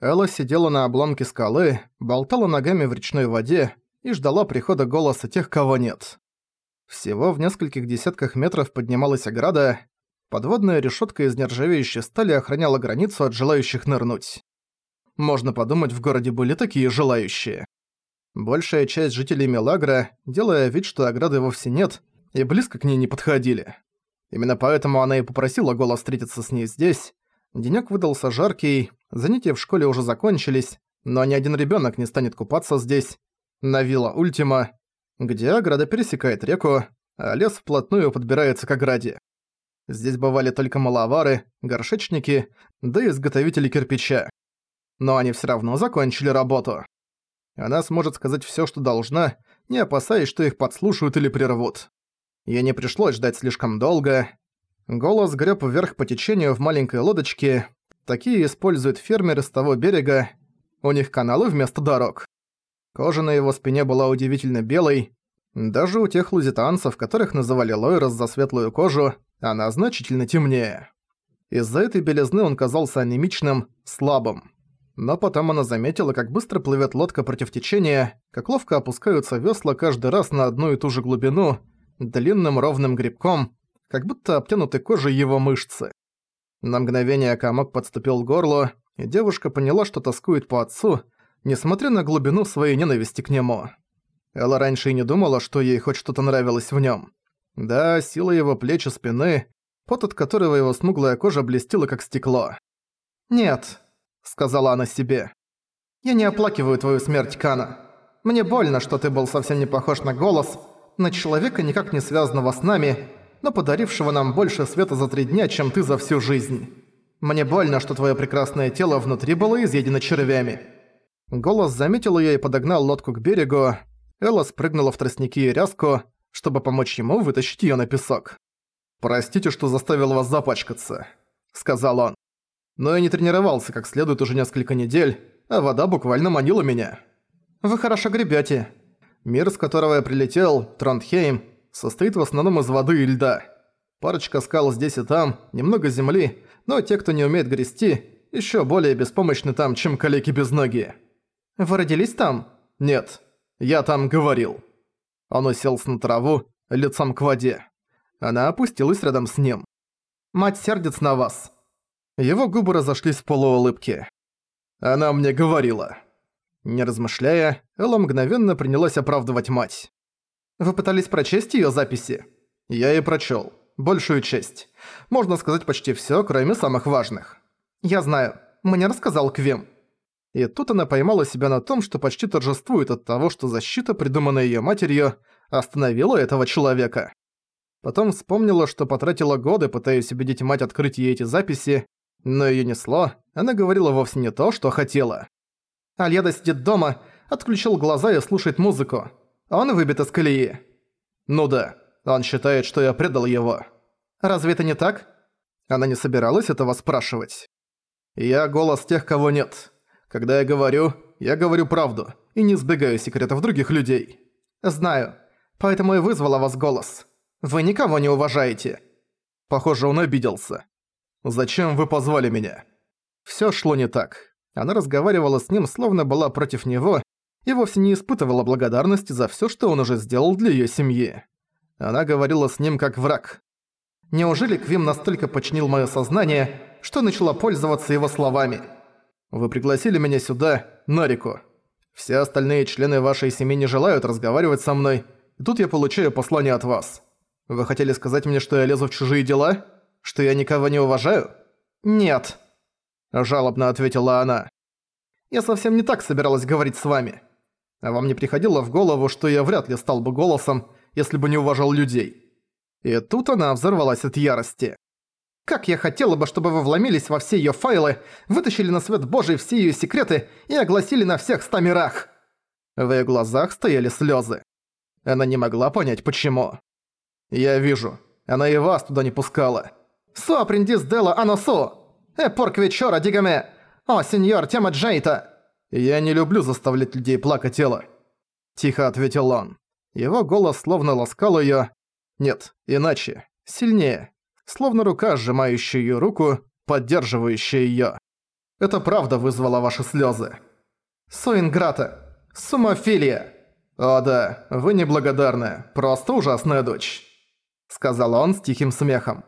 Элла сидела на обломке скалы, болтала ногами в речной воде и ждала прихода голоса тех, кого нет. Всего в нескольких десятках метров поднималась ограда, подводная решетка из нержавеющей стали охраняла границу от желающих нырнуть. Можно подумать, в городе были такие желающие. Большая часть жителей Мелагра, делая вид, что ограды вовсе нет, и близко к ней не подходили. Именно поэтому она и попросила голос встретиться с ней здесь. Денёк выдался жаркий, занятия в школе уже закончились, но ни один ребёнок не станет купаться здесь, на вилла Ультима, где ограда пересекает реку, а лес вплотную подбирается к ограде. Здесь бывали только маловары, горшечники, да и изготовители кирпича. Но они всё равно закончили работу. Она сможет сказать всё, что должна, не опасаясь, что их подслушают или прервут. Ей не пришлось ждать слишком долго. Голос греб вверх по течению в маленькой лодочке. Такие используют фермеры с того берега. У них каналы вместо дорог. Кожа на его спине была удивительно белой. Даже у тех лузитанцев, которых называли Лойрос за светлую кожу, она значительно темнее. Из-за этой белизны он казался анемичным, слабым. Но потом она заметила, как быстро плывет лодка против течения, как ловко опускаются весла каждый раз на одну и ту же глубину, длинным ровным грибком, как будто обтянуты кожей его мышцы. На мгновение комок подступил к горлу, и девушка поняла, что тоскует по отцу, несмотря на глубину своей ненависти к нему. Элла раньше и не думала, что ей хоть что-то нравилось в нем. Да, сила его плеч и спины, пот от которого его смуглая кожа блестела как стекло. «Нет», — сказала она себе. «Я не оплакиваю твою смерть, Кана. Мне больно, что ты был совсем не похож на голос, на человека, никак не связанного с нами, но подарившего нам больше света за три дня, чем ты за всю жизнь. Мне больно, что твое прекрасное тело внутри было изъедено червями». Голос заметил ее и подогнал лодку к берегу. Элла спрыгнула в тростники и ряску, чтобы помочь ему вытащить ее на песок. «Простите, что заставил вас запачкаться», — сказал он. «Но я не тренировался как следует уже несколько недель, а вода буквально манила меня». «Вы хорошо гребете. Мир, с которого я прилетел, Тронтхейм, состоит в основном из воды и льда. Парочка скал здесь и там, немного земли, но те, кто не умеет грести, еще более беспомощны там, чем калеки без ноги. Вы родились там? Нет. Я там говорил. Он уселся на траву, лицом к воде. Она опустилась рядом с ним. «Мать сердится на вас». Его губы разошлись в полуулыбке. «Она мне говорила». Не размышляя, Элла мгновенно принялась оправдывать мать. «Вы пытались прочесть её записи?» «Я и прочёл. Большую часть. Можно сказать почти всё, кроме самых важных». «Я знаю. Мне рассказал Квим». И тут она поймала себя на том, что почти торжествует от того, что защита, придуманная её матерью, остановила этого человека. Потом вспомнила, что потратила годы, пытаясь убедить мать открыть ей эти записи, но её несло, она говорила вовсе не то, что хотела. Альяда сидит дома, отключил глаза и слушает музыку. Он выбит из колеи. Ну да, он считает, что я предал его. Разве это не так? Она не собиралась этого спрашивать. Я голос тех, кого нет. Когда я говорю, я говорю правду и не сбегаю секретов других людей. Знаю, поэтому и вызвала вас голос. Вы никого не уважаете. Похоже, он обиделся. Зачем вы позвали меня? Всё шло не так. Она разговаривала с ним, словно была против него, и вовсе не испытывала благодарности за всё, что он уже сделал для её семьи. Она говорила с ним как враг. Неужели Квим настолько починил моё сознание, что начала пользоваться его словами? Вы пригласили меня сюда, на. Все остальные члены вашей семьи не желают разговаривать со мной, и тут я получаю послание от вас. Вы хотели сказать мне, что я лезу в чужие дела? Что я никого не уважаю? Нет. Жалобно ответила она. «Я совсем не так собиралась говорить с вами. А вам не приходило в голову, что я вряд ли стал бы голосом, если бы не уважал людей?» И тут она взорвалась от ярости. «Как я хотела бы, чтобы вы вломились во все её файлы, вытащили на свет Божий все её секреты и огласили на всех ста мирах!» В её глазах стояли слёзы. Она не могла понять, почему. «Я вижу. Она и вас туда не пускала». «Со, апрендис Делла Аносо!» «Э, порк вечора, дигаме! О, сеньор, тема Джейта!» «Я не люблю заставлять людей плакать тело», — тихо ответил он. Его голос словно ласкал её. Нет, иначе. Сильнее. Словно рука, сжимающая её руку, поддерживающая её. Это правда вызвало ваши слезы. Суинграта. Сумофилия. О да, вы неблагодарная, просто ужасная дочь. Сказал он с тихим смехом.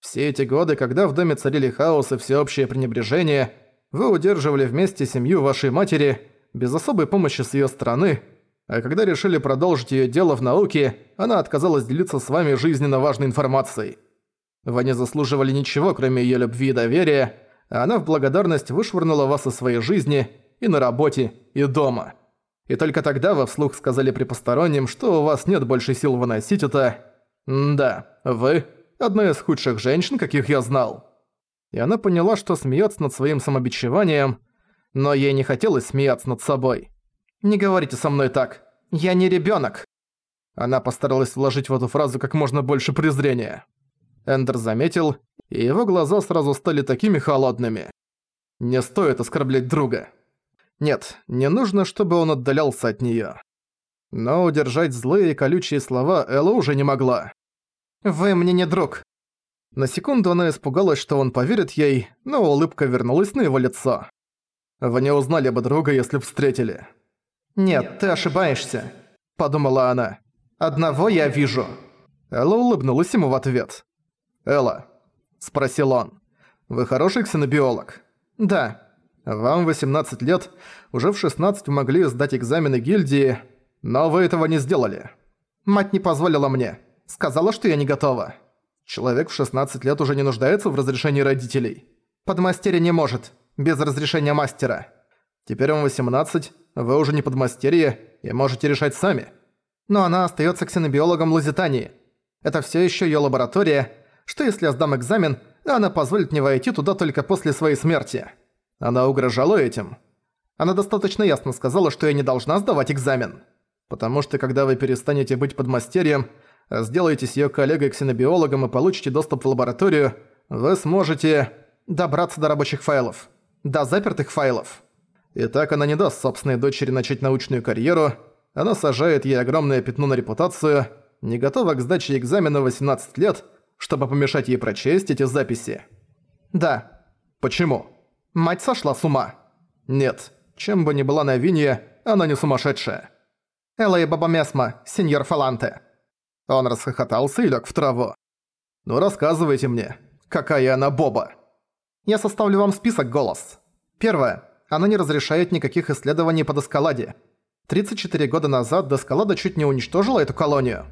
Все эти годы, когда в доме царили хаос и всеобщее пренебрежение, вы удерживали вместе семью вашей матери, без особой помощи с её стороны, а когда решили продолжить её дело в науке, она отказалась делиться с вами жизненно важной информацией. Вы не заслуживали ничего, кроме её любви и доверия, а она в благодарность вышвырнула вас из своей жизни и на работе, и дома. И только тогда вы вслух сказали при постороннем, что у вас нет больше сил выносить это. М да, вы – одна из худших женщин, каких я знал. И она поняла, что смеётся над своим самобичеванием, но ей не хотелось смеяться над собой. «Не говорите со мной так. Я не ребёнок!» Она постаралась вложить в эту фразу как можно больше презрения. Эндер заметил, и его глаза сразу стали такими холодными. Не стоит оскорблять друга. Нет, не нужно, чтобы он отдалялся от неё. Но удержать злые колючие слова Элла уже не могла. «Вы мне не друг». На секунду она испугалась, что он поверит ей, но улыбка вернулась на его лицо. «Вы не узнали бы друга, если б встретили». «Нет, ты ошибаешься», — подумала она. «Одного я вижу». Элла улыбнулась ему в ответ. «Элла», — спросил он, — «вы хороший ксенобиолог?» «Да». «Вам 18 лет, уже в 16 могли сдать экзамены гильдии, но вы этого не сделали. Мать не позволила мне. Сказала, что я не готова. Человек в 16 лет уже не нуждается в разрешении родителей. Подмастерье не может, без разрешения мастера. Теперь вам 18, вы уже не подмастерье и можете решать сами. Но она остается ксенобиологом Лузитании. Это все еще ее лаборатория, что если я сдам экзамен, она позволит мне войти туда только после своей смерти. Она угрожала этим. Она достаточно ясно сказала, что я не должна сдавать экзамен. Потому что когда вы перестанете быть подмастерьем, а сделаетесь её коллегой-ксенобиологом и получите доступ в лабораторию, вы сможете добраться до рабочих файлов. До запертых файлов. И так она не даст собственной дочери начать научную карьеру, она сажает ей огромное пятно на репутацию, не готова к сдаче экзамена 18 лет, чтобы помешать ей прочесть эти записи. Да. Почему? Мать сошла с ума. Нет, чем бы ни была на вине, она не сумасшедшая. Элла и Баба Месма, сеньор Фаланте. Он расхохотался и лег в траву. Ну рассказывайте мне, какая она Боба? Я составлю вам список, голос. Первое. Она не разрешает никаких исследований по Доскаладе. 34 года назад Доскалада чуть не уничтожила эту колонию.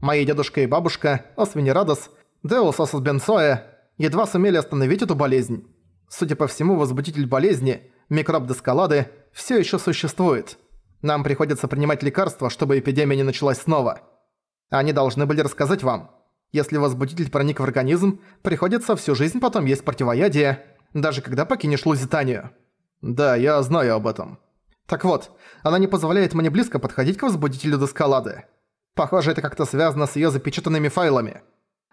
Мои дедушка и бабушка, Освенерадос, Деус Осос Бенсоэ едва сумели остановить эту болезнь. Судя по всему, возбудитель болезни, микроб Дескалады, все еще существует. Нам приходится принимать лекарства, чтобы эпидемия не началась снова. Они должны были рассказать вам. Если возбудитель проник в организм, приходится всю жизнь потом есть противоядие, даже когда покинешь Лузитанию. Да, я знаю об этом. Так вот, она не позволяет мне близко подходить к возбудителю Дескалады. Похоже, это как-то связано с её запечатанными файлами.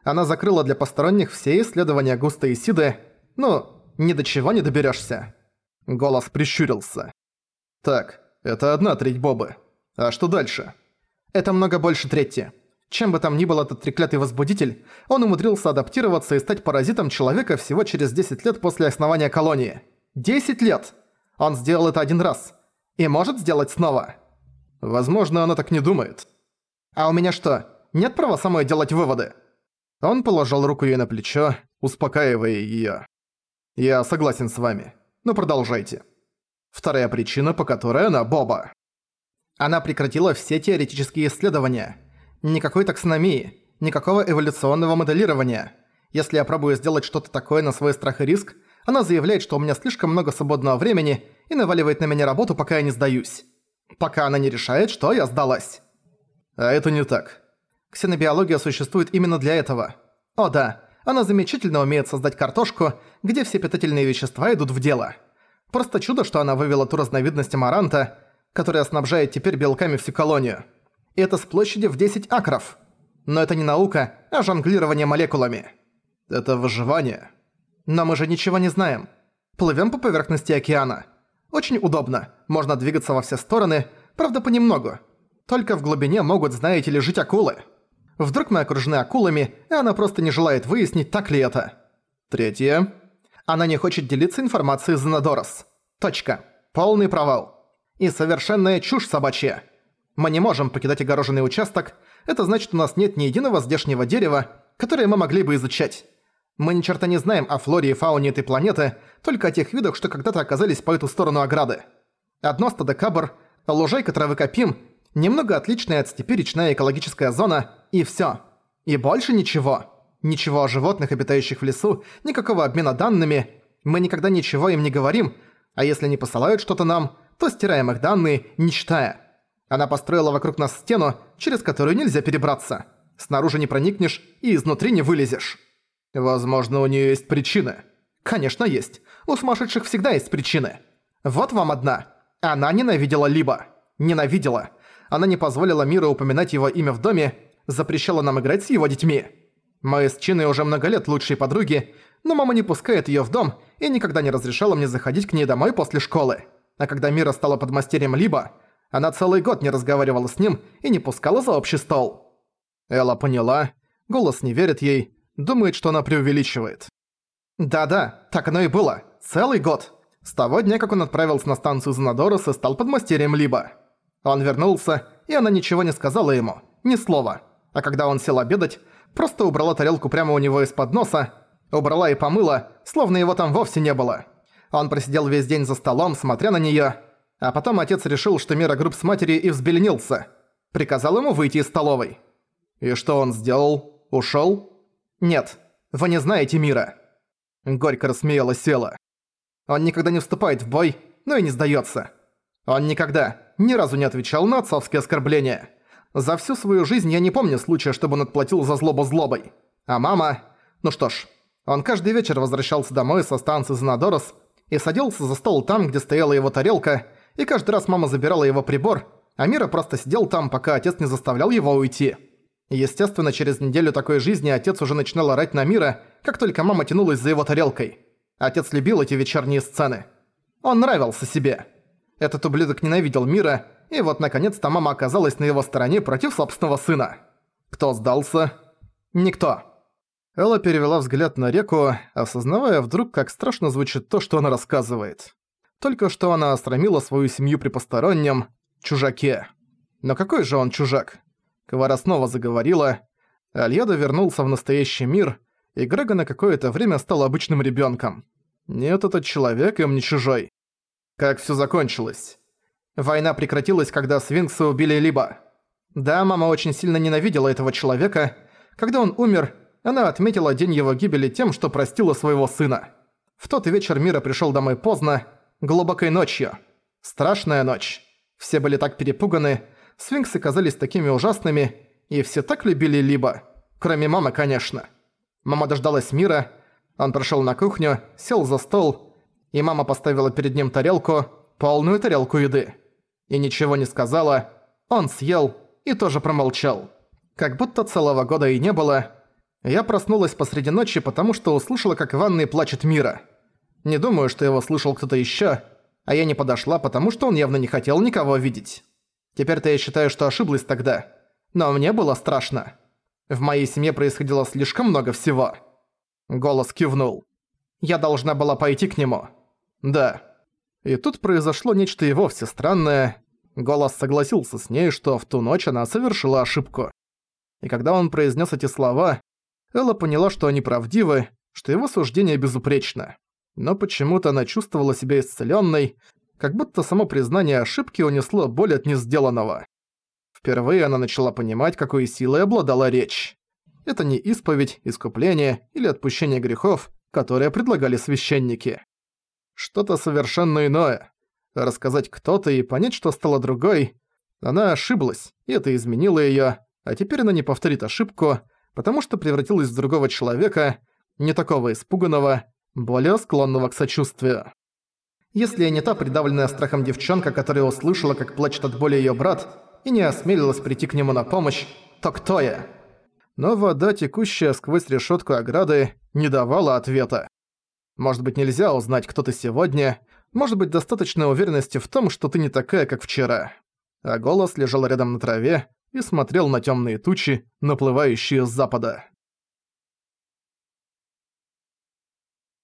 Она закрыла для посторонних все исследования Густа и Сиды. Ну, ни до чего не доберешься. Голос прищурился. Так, это одна треть Бобы. А что дальше? Это много больше трети. Чем бы там ни был этот треклятый возбудитель, он умудрился адаптироваться и стать паразитом человека всего через 10 лет после основания колонии. 10 лет! Он сделал это один раз. И может сделать снова. Возможно, она так не думает. А у меня что, нет права самой делать выводы? Он положил руку ей на плечо, успокаивая её. «Я согласен с вами. Но продолжайте». Вторая причина, по которой она Боба. Она прекратила все теоретические исследования. Никакой таксономии, никакого эволюционного моделирования. Если я пробую сделать что-то такое на свой страх и риск, она заявляет, что у меня слишком много свободного времени и наваливает на меня работу, пока я не сдаюсь. Пока она не решает, что я сдалась. А это не так. Ксенобиология существует именно для этого. О да, она замечательно умеет создать картошку, где все питательные вещества идут в дело. Просто чудо, что она вывела ту разновидность амаранта, которая снабжает теперь белками всю колонию. Это с площади в 10 акров. Но это не наука, а жонглирование молекулами. Это выживание. Но мы же ничего не знаем. Плывем по поверхности океана. Очень удобно. Можно двигаться во все стороны, правда понемногу. Только в глубине могут, знаете ли, жить акулы. Вдруг мы окружены акулами, и она просто не желает выяснить, так ли это. Третье. Она не хочет делиться информацией с Занадорос. Точка. Полный провал. И совершенная чушь собачья. Мы не можем покидать огороженный участок, это значит, у нас нет ни единого здешнего дерева, которое мы могли бы изучать. Мы ни черта не знаем о флоре и фауне этой планеты, только о тех видах, что когда-то оказались по эту сторону ограды. Одно стадо кабр, лужайка травы копим, немного отличная от степи речная экологическая зона, и всё. И больше ничего. Ничего о животных, обитающих в лесу, никакого обмена данными. Мы никогда ничего им не говорим, а если не посылают что-то нам, то стираем их данные, не читая. Она построила вокруг нас стену, через которую нельзя перебраться. Снаружи не проникнешь и изнутри не вылезешь. Возможно, у нее есть причины. Конечно, есть. У сумасшедших всегда есть причины. Вот вам одна. Она ненавидела Либо. Ненавидела. Она не позволила миру упоминать его имя в доме, запрещала нам играть с его детьми. Мы с Чиной уже много лет лучшие подруги, но мама не пускает её в дом и никогда не разрешала мне заходить к ней домой после школы. А когда Мира стала подмастерьем Либо, она целый год не разговаривала с ним и не пускала за общий стол. Элла поняла, голос не верит ей, думает, что она преувеличивает. Да-да, так оно и было. Целый год. С того дня, как он отправился на станцию Занадорос и стал подмастерьем Либо. Он вернулся, и она ничего не сказала ему, ни слова. А когда он сел обедать, просто убрала тарелку прямо у него из-под носа, убрала и помыла, словно его там вовсе не было. Он просидел весь день за столом, смотря на неё, а потом отец решил, что Мира груб с матери и взбеленился. Приказал ему выйти из столовой. И что он сделал? Ушёл? Нет, вы не знаете Мира. Горько рассмеялась Села. Он никогда не вступает в бой, но и не сдаётся. Он никогда, ни разу не отвечал на отцовские оскорбления. За всю свою жизнь я не помню случая, чтобы он отплатил за злобу злобой. А мама... Ну что ж, он каждый вечер возвращался домой со станции Занадорос и садился за стол там, где стояла его тарелка, и каждый раз мама забирала его прибор, а Мира просто сидел там, пока отец не заставлял его уйти. Естественно, через неделю такой жизни отец уже начинал орать на Мира, как только мама тянулась за его тарелкой. Отец любил эти вечерние сцены. Он нравился себе. Этот ублюдок ненавидел Мира, и вот наконец-то мама оказалась на его стороне против собственного сына. Кто сдался? Никто. Элла перевела взгляд на реку, осознавая вдруг, как страшно звучит то, что она рассказывает. Только что она остромила свою семью при постороннем чужаке. Но какой же он чужак? Квара снова заговорила. Альяда вернулся в настоящий мир, и Грега на какое-то время стал обычным ребенком. Нет, этот человек им не чужой. Как все закончилось? Война прекратилась, когда свинксы убили Либо. Да, мама очень сильно ненавидела этого человека. Когда он умер, она отметила день его гибели тем, что простила своего сына. В тот вечер Мира пришел домой поздно, глубокой ночью. Страшная ночь. Все были так перепуганы, свинксы казались такими ужасными, и все так любили Либо. Кроме мамы, конечно. Мама дождалась Мира, он прошел на кухню, сел за стол, и мама поставила перед ним тарелку, полную тарелку еды и ничего не сказала, он съел и тоже промолчал. Как будто целого года и не было. Я проснулась посреди ночи, потому что услышала, как в ванной плачет Мира. Не думаю, что его слышал кто-то ещё, а я не подошла, потому что он явно не хотел никого видеть. Теперь-то я считаю, что ошиблась тогда. Но мне было страшно. В моей семье происходило слишком много всего. Голос кивнул. Я должна была пойти к нему. Да. И тут произошло нечто и вовсе странное. Голос согласился с ней, что в ту ночь она совершила ошибку. И когда он произнес эти слова, Элла поняла, что они правдивы, что его суждение безупречно. Но почему-то она чувствовала себя исцеленной, как будто само признание ошибки унесло боль от несделанного. Впервые она начала понимать, какой силой обладала речь. Это не исповедь, искупление или отпущение грехов, которые предлагали священники что-то совершенно иное. Рассказать кто-то и понять, что стало другой. Она ошиблась, и это изменило её, а теперь она не повторит ошибку, потому что превратилась в другого человека, не такого испуганного, более склонного к сочувствию. Если я не та придавленная страхом девчонка, которая услышала, как плачет от боли её брат, и не осмелилась прийти к нему на помощь, то кто я? Но вода, текущая сквозь решётку ограды, не давала ответа. Может быть, нельзя узнать, кто ты сегодня, может быть, достаточно уверенности в том, что ты не такая, как вчера. А голос лежал рядом на траве и смотрел на темные тучи, наплывающие с запада.